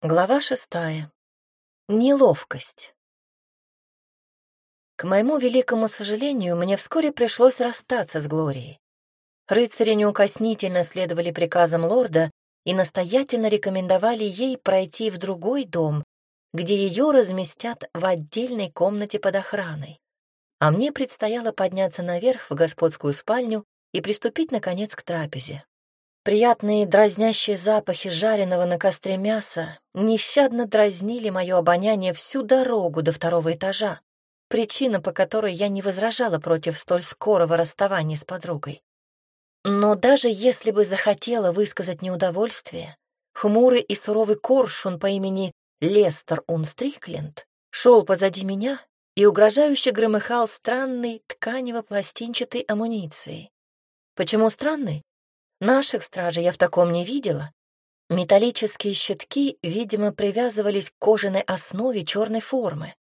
Глава шестая. Неловкость. К моему великому сожалению, мне вскоре пришлось расстаться с Глорией. Рыцари неукоснительно следовали приказам лорда и настоятельно рекомендовали ей пройти в другой дом, где ее разместят в отдельной комнате под охраной. А мне предстояло подняться наверх в господскую спальню и приступить, наконец, к трапезе. Приятные дразнящие запахи жареного на костре мяса нещадно дразнили мое обоняние всю дорогу до второго этажа, причина, по которой я не возражала против столь скорого расставания с подругой. Но даже если бы захотела высказать неудовольствие, хмурый и суровый коршун по имени Лестер Унстрикленд шел позади меня и угрожающе громыхал странной тканево-пластинчатой амуницией. Почему странный? Наших стражей я в таком не видела. Металлические щитки, видимо, привязывались к кожаной основе черной формы.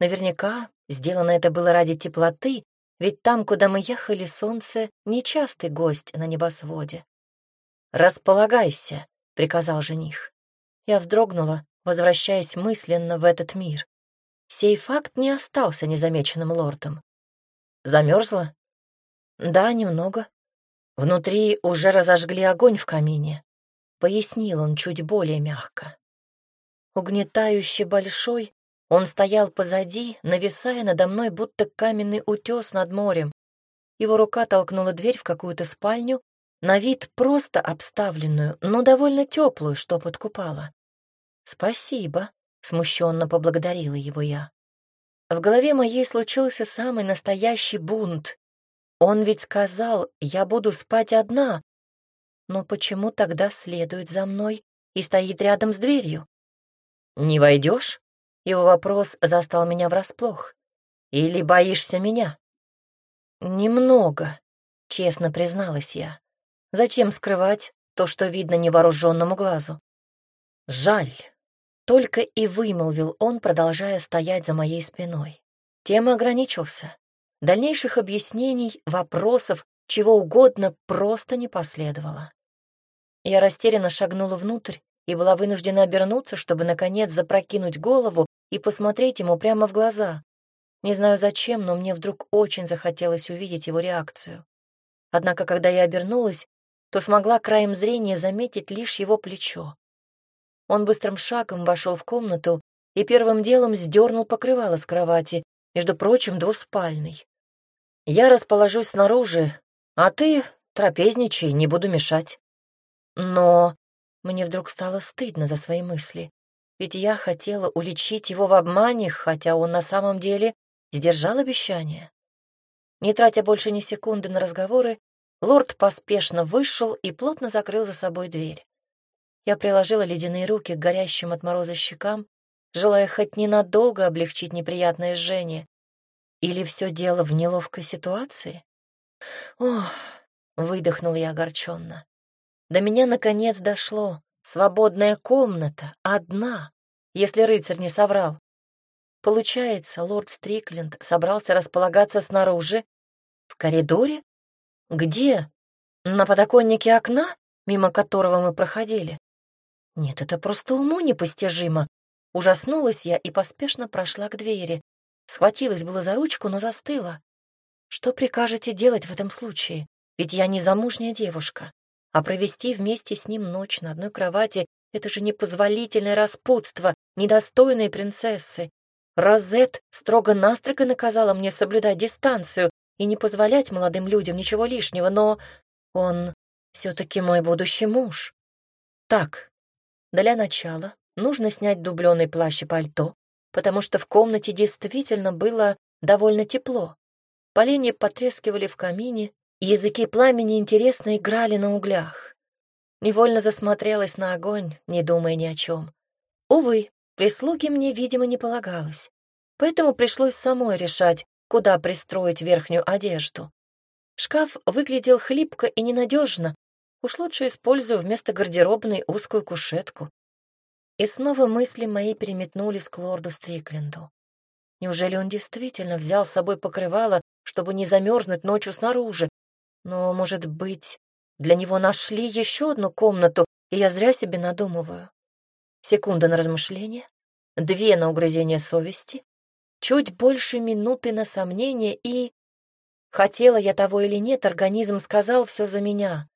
Наверняка сделано это было ради теплоты, ведь там, куда мы ехали, солнце — нечастый гость на небосводе. «Располагайся», — приказал жених. Я вздрогнула, возвращаясь мысленно в этот мир. Сей факт не остался незамеченным лордом. Замерзла? Да, немного. Внутри уже разожгли огонь в камине, пояснил он чуть более мягко. Угнетающе большой, он стоял позади, нависая надо мной, будто каменный утес над морем. Его рука толкнула дверь в какую-то спальню, на вид просто обставленную, но довольно теплую, что подкупала. «Спасибо», — смущенно поблагодарила его я. В голове моей случился самый настоящий бунт. Он ведь сказал, я буду спать одна. Но почему тогда следует за мной и стоит рядом с дверью? «Не войдешь?» Его вопрос застал меня врасплох. «Или боишься меня?» «Немного», — честно призналась я. «Зачем скрывать то, что видно невооруженному глазу?» «Жаль», — только и вымолвил он, продолжая стоять за моей спиной. Тем ограничился. Дальнейших объяснений, вопросов, чего угодно просто не последовало. Я растерянно шагнула внутрь и была вынуждена обернуться, чтобы, наконец, запрокинуть голову и посмотреть ему прямо в глаза. Не знаю зачем, но мне вдруг очень захотелось увидеть его реакцию. Однако, когда я обернулась, то смогла краем зрения заметить лишь его плечо. Он быстрым шагом вошел в комнату и первым делом сдернул покрывало с кровати, между прочим, двуспальный. Я расположусь снаружи, а ты трапезничай, не буду мешать. Но мне вдруг стало стыдно за свои мысли, ведь я хотела уличить его в обмане, хотя он на самом деле сдержал обещание. Не тратя больше ни секунды на разговоры, лорд поспешно вышел и плотно закрыл за собой дверь. Я приложила ледяные руки к горящим от мороза щекам, желая хоть ненадолго облегчить неприятное жжение. Или все дело в неловкой ситуации? Ох, выдохнул я огорченно. До меня наконец дошло. Свободная комната, одна, если рыцарь не соврал. Получается, лорд Стрикленд собрался располагаться снаружи, в коридоре? Где? На подоконнике окна, мимо которого мы проходили? Нет, это просто уму непостижимо. Ужаснулась я и поспешно прошла к двери, Схватилась было за ручку, но застыла. Что прикажете делать в этом случае? Ведь я не замужняя девушка. А провести вместе с ним ночь на одной кровати — это же непозволительное распутство, недостойные принцессы. Розет строго-настрого наказала мне соблюдать дистанцию и не позволять молодым людям ничего лишнего, но он все-таки мой будущий муж. Так, для начала нужно снять дубленый плащ и пальто, потому что в комнате действительно было довольно тепло. Поленья потрескивали в камине, языки пламени интересно играли на углях. Невольно засмотрелась на огонь, не думая ни о чем. Увы, прислуги мне, видимо, не полагалось, поэтому пришлось самой решать, куда пристроить верхнюю одежду. Шкаф выглядел хлипко и ненадежно, уж лучше использую вместо гардеробной узкую кушетку. И снова мысли мои переметнулись к лорду Стрикленду. Неужели он действительно взял с собой покрывало, чтобы не замерзнуть ночью снаружи? Но, может быть, для него нашли еще одну комнату, и я зря себе надумываю. Секунда на размышление, две на угрызение совести, чуть больше минуты на сомнение и... Хотела я того или нет, организм сказал все за меня.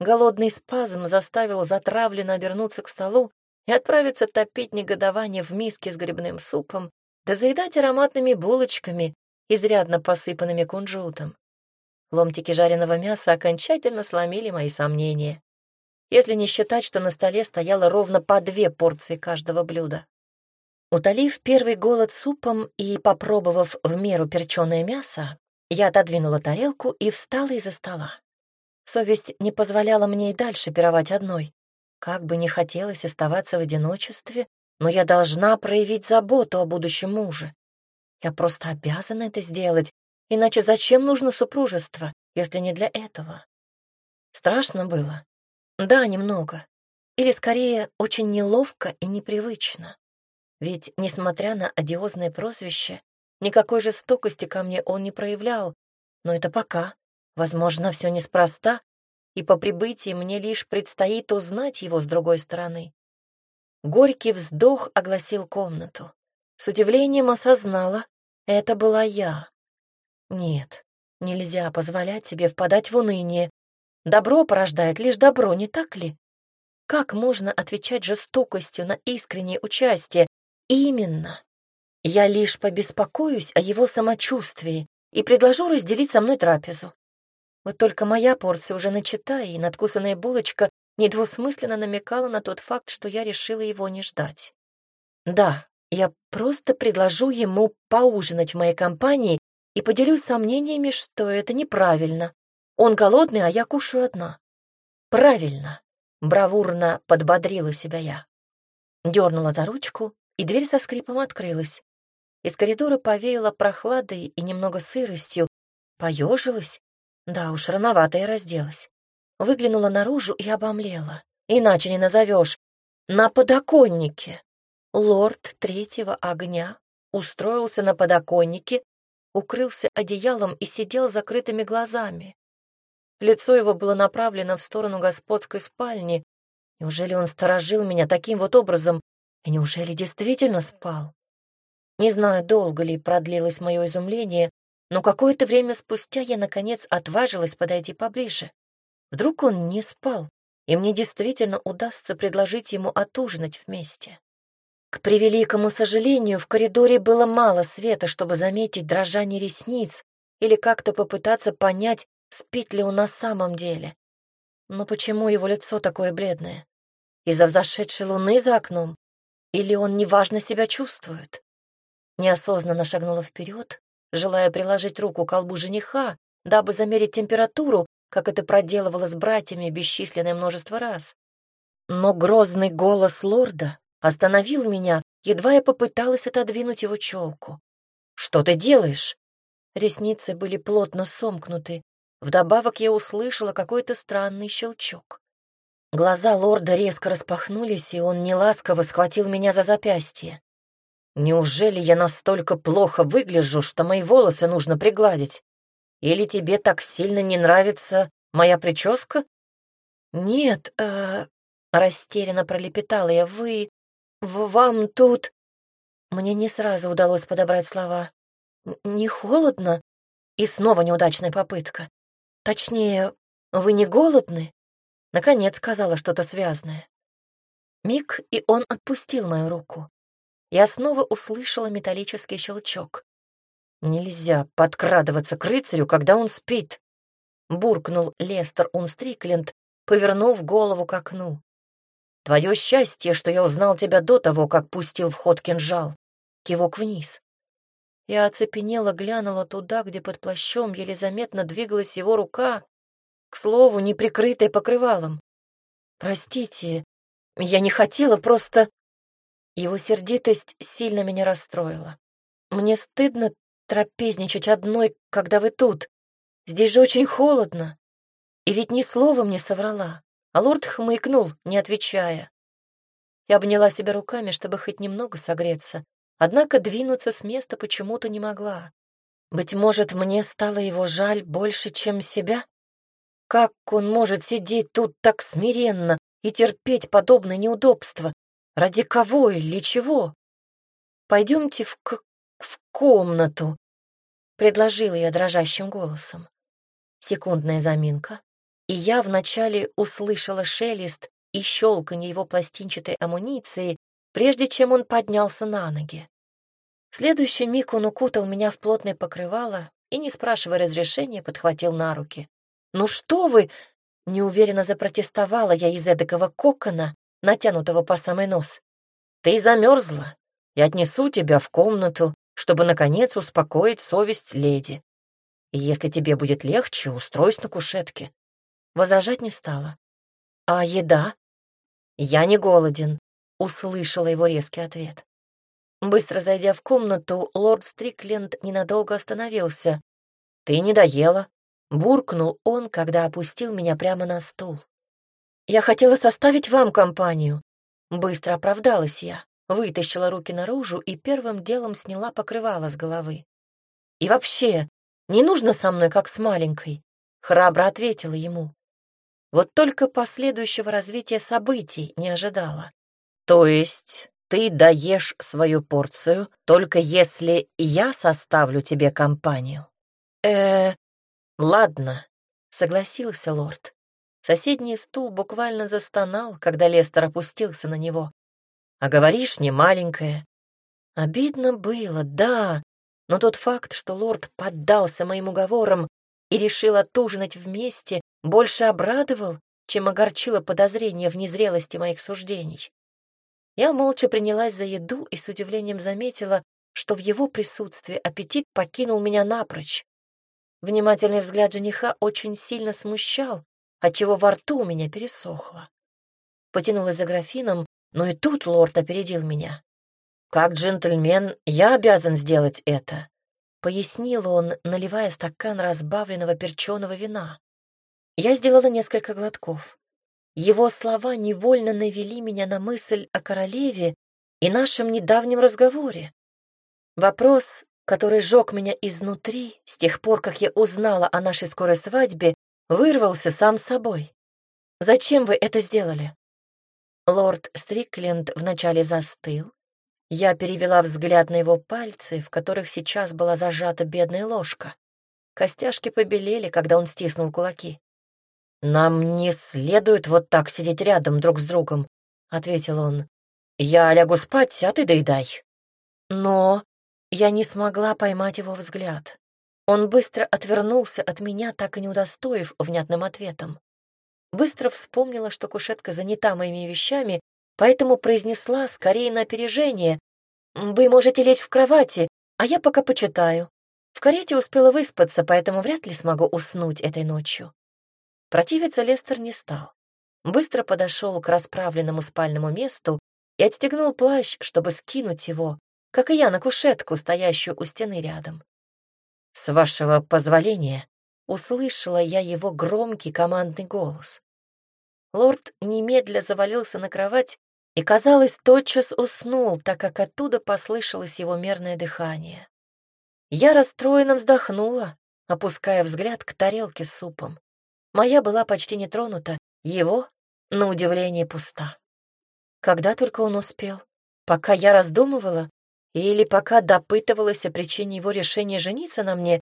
Голодный спазм заставил затравленно обернуться к столу и отправиться топить негодование в миске с грибным супом, да заедать ароматными булочками, изрядно посыпанными кунжутом. Ломтики жареного мяса окончательно сломили мои сомнения если не считать, что на столе стояло ровно по две порции каждого блюда. Утолив первый голод супом и попробовав в меру перченое мясо, я отодвинула тарелку и встала из-за стола. Совесть не позволяла мне и дальше пировать одной. Как бы не хотелось оставаться в одиночестве, но я должна проявить заботу о будущем муже. Я просто обязана это сделать, иначе зачем нужно супружество, если не для этого? Страшно было, да, немного. Или, скорее, очень неловко и непривычно. Ведь, несмотря на одиозное прозвище, никакой жестокости ко мне он не проявлял. Но это пока. Возможно, все неспроста, и по прибытии мне лишь предстоит узнать его с другой стороны. Горький вздох огласил комнату. С удивлением осознала, это была я. Нет, нельзя позволять себе впадать в уныние, Добро порождает лишь добро, не так ли? Как можно отвечать жестокостью на искреннее участие? Именно. Я лишь побеспокоюсь о его самочувствии и предложу разделить со мной трапезу. Вот только моя порция уже начата, и надкусанная булочка недвусмысленно намекала на тот факт, что я решила его не ждать. Да, я просто предложу ему поужинать в моей компании и поделюсь сомнениями, что это неправильно. Он голодный, а я кушаю одна. Правильно, бравурно подбодрила себя я. Дернула за ручку, и дверь со скрипом открылась. Из коридора повеяло прохладой и немного сыростью. Поежилась. Да уж, рановато я разделась. Выглянула наружу и обомлела. Иначе не назовешь. На подоконнике. Лорд третьего огня устроился на подоконнике, укрылся одеялом и сидел закрытыми глазами. Лицо его было направлено в сторону господской спальни. Неужели он сторожил меня таким вот образом? И неужели действительно спал? Не знаю, долго ли продлилось мое изумление, но какое-то время спустя я, наконец, отважилась подойти поближе. Вдруг он не спал, и мне действительно удастся предложить ему отужинать вместе. К превеликому сожалению, в коридоре было мало света, чтобы заметить дрожание ресниц или как-то попытаться понять, спит ли он на самом деле. Но почему его лицо такое бледное? Из-за взошедшей луны за окном? Или он неважно себя чувствует? Неосознанно шагнула вперед, желая приложить руку к колбу жениха, дабы замерить температуру, как это проделывала с братьями бесчисленное множество раз. Но грозный голос лорда остановил меня, едва я попыталась отодвинуть его челку. «Что ты делаешь?» Ресницы были плотно сомкнуты, Вдобавок я услышала какой-то странный щелчок. Глаза лорда резко распахнулись, и он неласково схватил меня за запястье. «Неужели я настолько плохо выгляжу, что мои волосы нужно пригладить? Или тебе так сильно не нравится моя прическа?» «Нет, э, растерянно пролепетала я, вы... Вам тут...» Мне не сразу удалось подобрать слова. «Не холодно?» И снова неудачная попытка. Точнее, вы не голодны? Наконец сказала что-то связанное. Миг, и он отпустил мою руку. Я снова услышала металлический щелчок. Нельзя подкрадываться к рыцарю, когда он спит, буркнул Лестер Унстрикленд, повернув голову к окну. Твое счастье, что я узнал тебя до того, как пустил в ход кинжал. Кивок вниз. Я оцепенела, глянула туда, где под плащом еле заметно двигалась его рука, к слову, не прикрытая покрывалом. «Простите, я не хотела, просто...» Его сердитость сильно меня расстроила. «Мне стыдно трапезничать одной, когда вы тут. Здесь же очень холодно». И ведь ни слова мне соврала, а лорд хмыкнул, не отвечая. Я обняла себя руками, чтобы хоть немного согреться, Однако двинуться с места почему-то не могла. Быть может, мне стало его жаль больше, чем себя? Как он может сидеть тут так смиренно и терпеть подобное неудобство? Ради кого или чего? Пойдемте в, к... в комнату, предложила я дрожащим голосом. Секундная заминка, и я вначале услышала шелест и щелканье его пластинчатой амуниции, прежде чем он поднялся на ноги. В следующий миг он укутал меня в плотное покрывало и, не спрашивая разрешения, подхватил на руки. «Ну что вы!» — неуверенно запротестовала я из эдакого кокона, натянутого по самый нос. «Ты замерзла. Я отнесу тебя в комнату, чтобы, наконец, успокоить совесть леди. И если тебе будет легче, устройся на кушетке». Возражать не стала. «А еда?» «Я не голоден», — услышала его резкий ответ. Быстро зайдя в комнату, лорд Стрикленд ненадолго остановился. «Ты не доела», — буркнул он, когда опустил меня прямо на стул. «Я хотела составить вам компанию». Быстро оправдалась я, вытащила руки наружу и первым делом сняла покрывало с головы. «И вообще, не нужно со мной, как с маленькой», — храбро ответила ему. Вот только последующего развития событий не ожидала. «То есть ты доешь свою порцию, только если я составлю тебе компанию. э ладно, согласился лорд. Соседний стул буквально застонал, когда Лестер опустился на него. А говоришь, не маленькая. Обидно было, да, но тот факт, что лорд поддался моим уговорам и решил отужинать вместе, больше обрадовал, чем огорчило подозрение в незрелости моих суждений. Я молча принялась за еду и с удивлением заметила, что в его присутствии аппетит покинул меня напрочь. Внимательный взгляд жениха очень сильно смущал, отчего во рту у меня пересохло. Потянулась за графином, но и тут лорд опередил меня. «Как джентльмен, я обязан сделать это», — пояснил он, наливая стакан разбавленного перченого вина. Я сделала несколько глотков. Его слова невольно навели меня на мысль о королеве и нашем недавнем разговоре. Вопрос, который жег меня изнутри с тех пор, как я узнала о нашей скорой свадьбе, вырвался сам собой. «Зачем вы это сделали?» Лорд Стрикленд вначале застыл. Я перевела взгляд на его пальцы, в которых сейчас была зажата бедная ложка. Костяшки побелели, когда он стиснул кулаки. «Нам не следует вот так сидеть рядом друг с другом», — ответил он. «Я лягу спать, а ты доедай». Но я не смогла поймать его взгляд. Он быстро отвернулся от меня, так и не удостоив внятным ответом. Быстро вспомнила, что кушетка занята моими вещами, поэтому произнесла скорее на опережение. «Вы можете лечь в кровати, а я пока почитаю. В карете успела выспаться, поэтому вряд ли смогу уснуть этой ночью». Противиться Лестер не стал. Быстро подошел к расправленному спальному месту и отстегнул плащ, чтобы скинуть его, как и я на кушетку, стоящую у стены рядом. «С вашего позволения», — услышала я его громкий командный голос. Лорд немедля завалился на кровать и, казалось, тотчас уснул, так как оттуда послышалось его мерное дыхание. Я расстроенно вздохнула, опуская взгляд к тарелке с супом. Моя была почти не тронута, его, на удивление, пуста. Когда только он успел? Пока я раздумывала? Или пока допытывалась о причине его решения жениться на мне?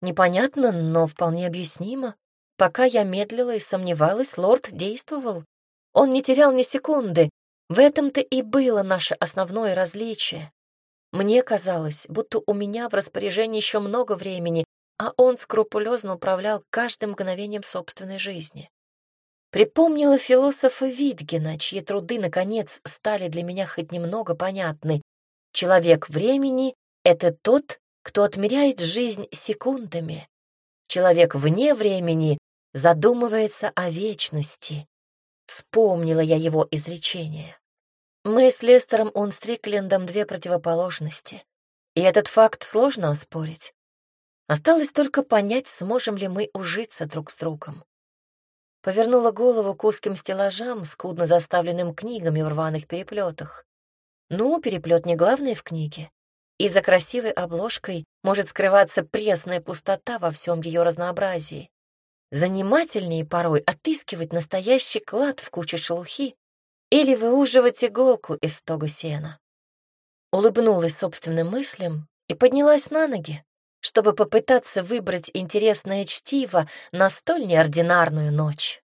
Непонятно, но вполне объяснимо. Пока я медлила и сомневалась, лорд действовал. Он не терял ни секунды. В этом-то и было наше основное различие. Мне казалось, будто у меня в распоряжении еще много времени, а он скрупулезно управлял каждым мгновением собственной жизни. Припомнила философа Витгена, чьи труды, наконец, стали для меня хоть немного понятны. Человек времени — это тот, кто отмеряет жизнь секундами. Человек вне времени задумывается о вечности. Вспомнила я его изречение. Мы с Лестером Унстриклендом две противоположности. И этот факт сложно оспорить. Осталось только понять, сможем ли мы ужиться друг с другом. Повернула голову к узким стеллажам, скудно заставленным книгами в рваных переплетах. Ну, переплет не главное в книге. И за красивой обложкой может скрываться пресная пустота во всем ее разнообразии. Занимательнее порой отыскивать настоящий клад в куче шелухи. или выуживать иголку из стога сена. Улыбнулась собственным мыслям и поднялась на ноги, чтобы попытаться выбрать интересное чтиво на столь неординарную ночь.